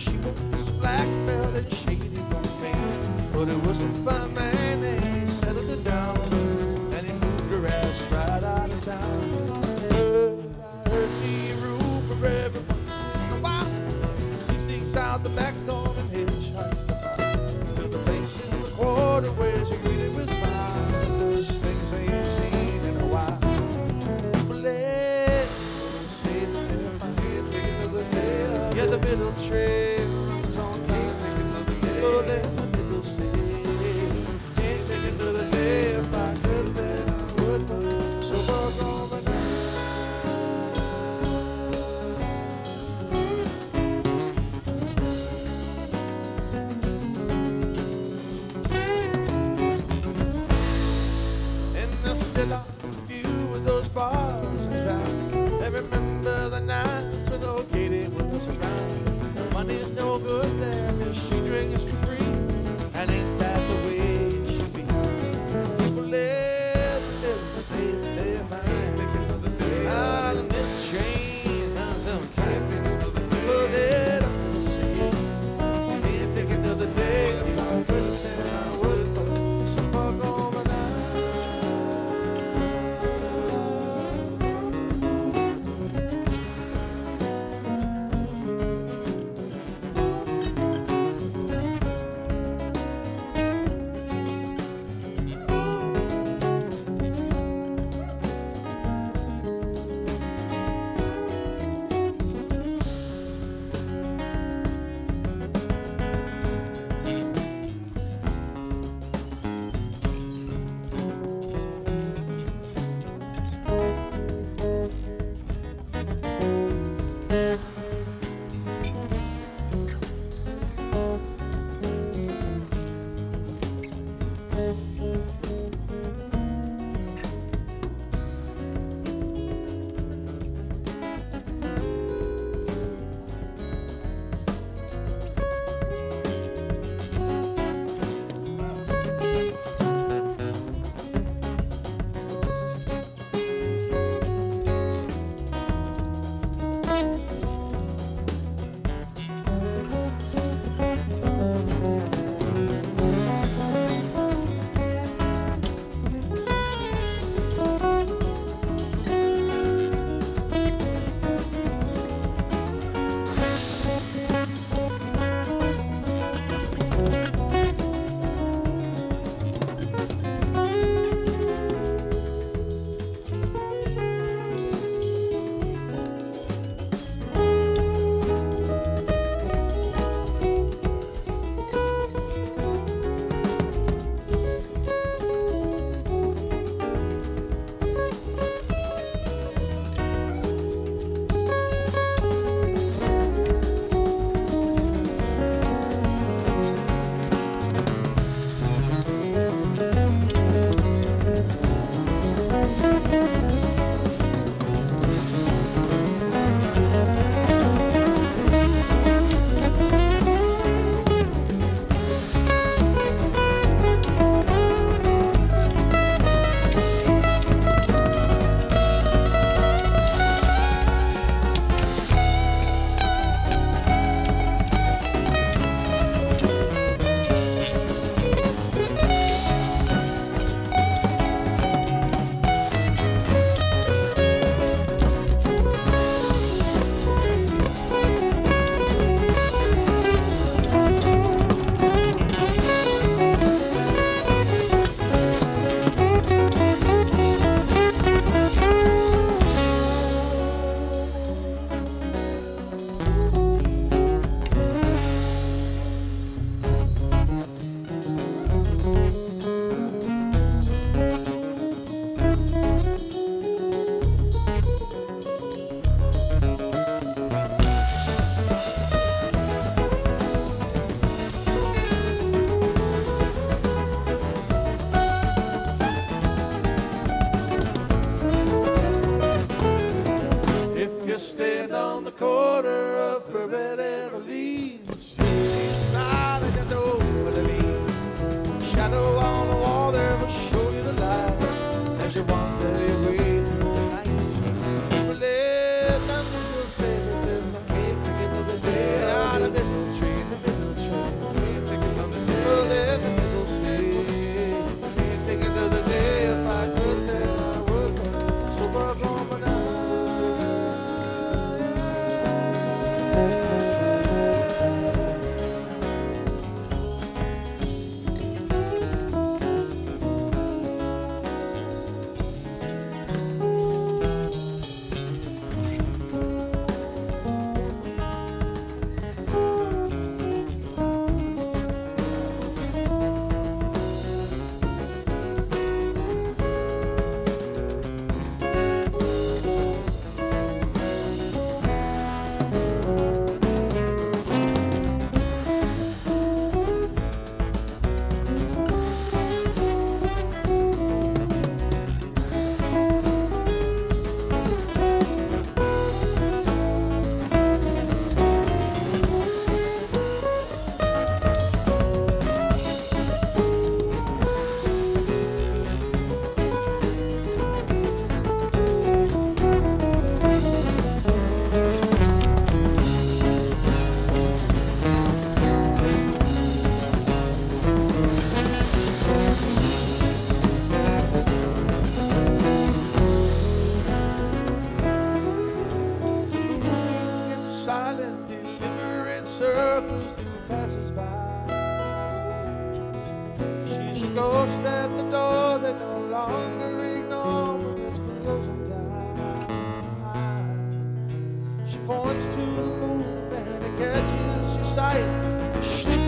she wore this black belt and shady romance. But it wasn't fine man and he settled her down. And he moved her ass right out of town. those bars in town. I remember the nights when old Katie was around. Money's no good there, cause she drinks for. all there was. ghost at the door they no longer ignore when it's closing time. She points to the moon and it catches your sight.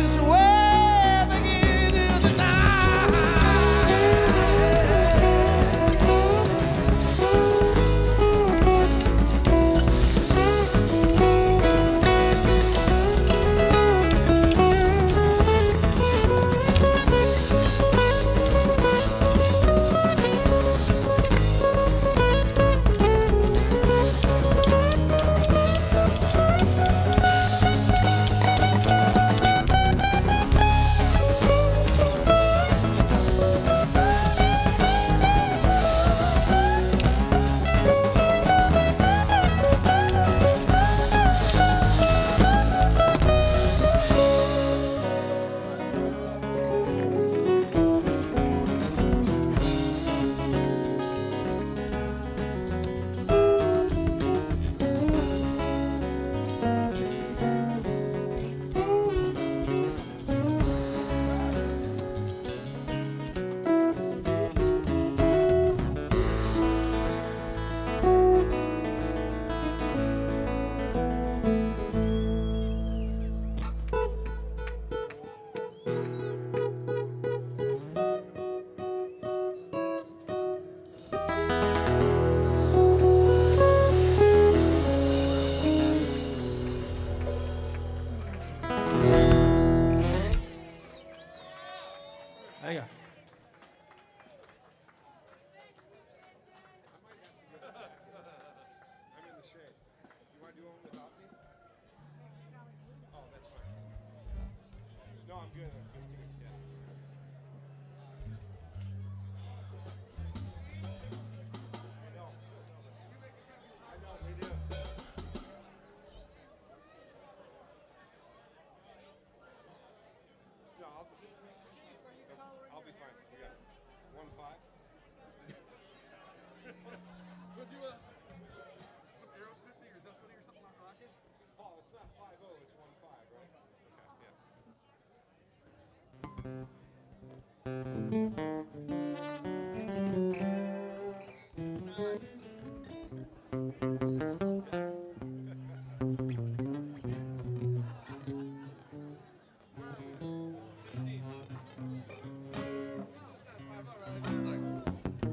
No, I'm good. I'm good.